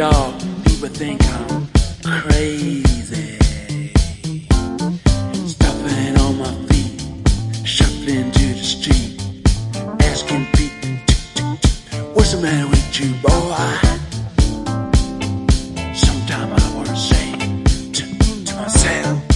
dog, people think I'm crazy. Stuffing on my feet, shuffling to the street, asking people, what's the matter with you, boy? Sometimes I wanna say to myself.